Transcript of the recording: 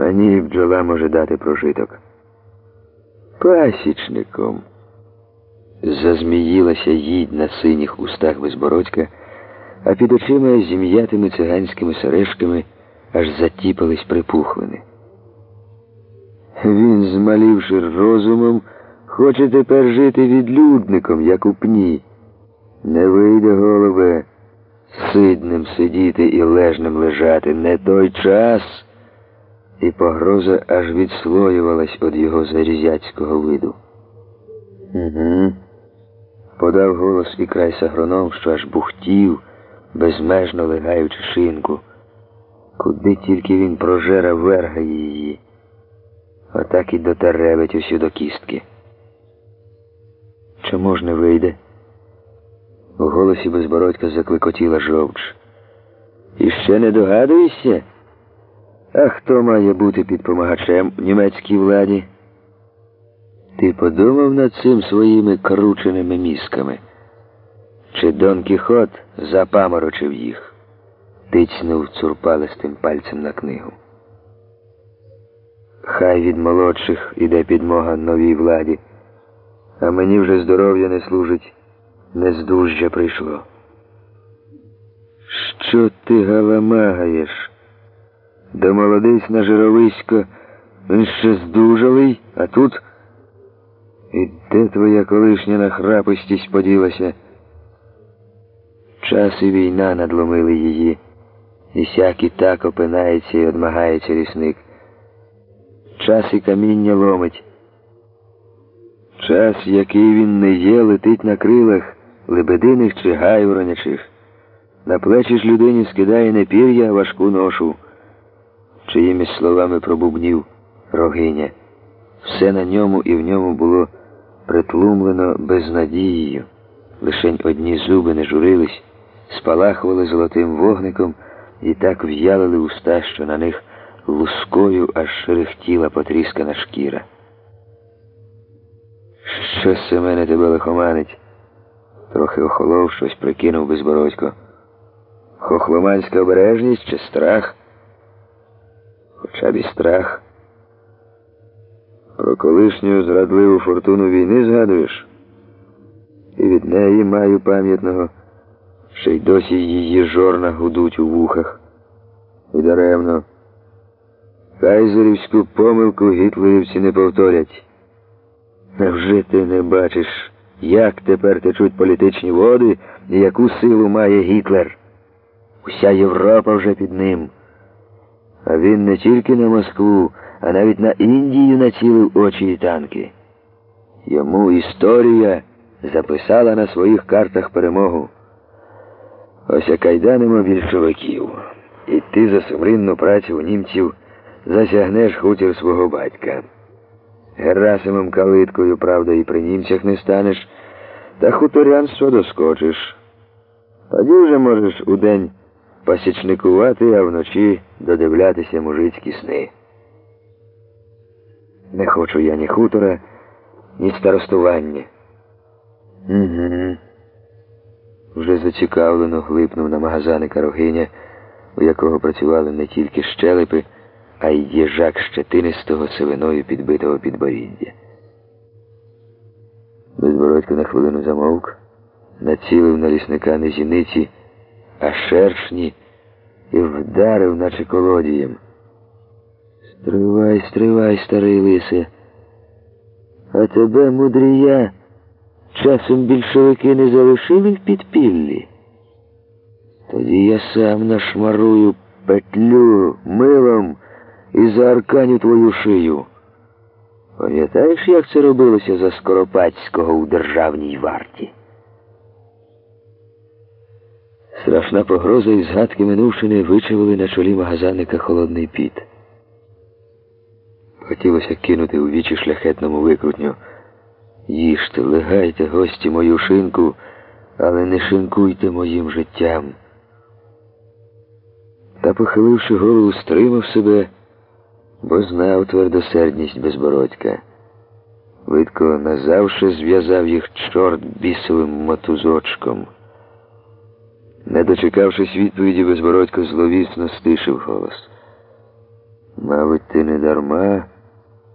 Мені бджола може дати прожиток. Пасічником. Зазміїлася їдь на синіх устах безбородька, а під очима зім'ятими циганськими сережками аж затіпались припухлини. Він, змалівши розумом, хоче тепер жити відлюдником, як у пні. Не вийде, голубе, сидним сидіти і лежним лежати не той час. І погроза аж відслоювалась від його зарізяцького виду. Угу. Подав голос і край агроном, що аж бухтів, безмежно легаючи шинку. Куди тільки він прожера вергає її. Отак і дотеревить усю до кістки. Чому ж не вийде? У голосі безбородька закликотіла жовч. І ще не догадуєшся? А хто має бути підпомагачем німецькій владі? Ти подумав над цим своїми крученими мізками? Чи Дон Кіхот запаморочив їх? Тицьнув цурпалистим пальцем на книгу. Хай від молодших іде підмога новій владі, а мені вже здоров'я не служить, нездужжя прийшло. Що ти галамагаєш? Домолодись на жировисько, він ще здужалий, а тут і де твоя колишня нахрапистість поділася? Час і війна надломили її, і сяк і так опинається і одмагається лісник. Час і каміння ломить. Час, який він не є, летить на крилах лебединих чи гайворонячих. На плечі ж людині скидає не пір'я, важку ношу, чиїмись словами пробубнів рогиня. Все на ньому і в ньому було притлумлено безнадією. Лишень одні зуби не журились, спалахували золотим вогником і так в'ялили уста, що на них лускою аж шерехтіла потріскана шкіра. Що Семене тебе лихоманить? Трохи охолов, щось прикинув безбородько. Хохломанська обережність чи страх? Хоча б і страх. Про колишню зрадливу фортуну війни згадуєш? І від неї маю пам'ятного, ще й досі її жорна гудуть у вухах. І даремно. Кайзерівську помилку гітлерівці не повторять. Невже ти не бачиш, як тепер течуть політичні води і яку силу має Гітлер? Уся Європа вже під ним. А він не тільки на Москву, а навіть на Індію націлив очі і танки. Йому історія записала на своїх картах перемогу. Ось кайданимо більшовиків. І ти за сумринну працю у німців засягнеш хутір свого батька. Герасимом калиткою, правда, і при німцях не станеш, та хуторянство доскочиш. Тоді вже можеш удень пасічникувати, а вночі додивлятися мужицькі сни. Не хочу я ні хутора, ні старостування. Угу. Вже зацікавлено глипнув на магазаника рогиня, у якого працювали не тільки щелепи, а й їжак щетинистого сивиною підбитого підборіддя. Безбородько на хвилину замовк, націлив на лісника не зіниці, а шершні і вдарив, наче колодієм. Стривай, стривай, старий лисе. А тебе, мудрія, часом більшовики не залишили в підпіллі. Тоді я сам нашмарую петлю милом і заарканю твою шию. Пам'ятаєш, як це робилося за Скоропадського у державній варті? Страшна погроза і згадки минувшини вичавили на чолі магазанника холодний піт. Хотілося кинути у вічі шляхетному викрутню. Їжте, легайте, гості, мою шинку, але не шинкуйте моїм життям. Та, похиливши голову, стримав себе, бо знав твердосердність безбородька. Видко назавше зв'язав їх чорт бісовим мотузочком. Не дочекавшись відповіді, безбородько зловісно стишив голос. Мабуть, ти не дарма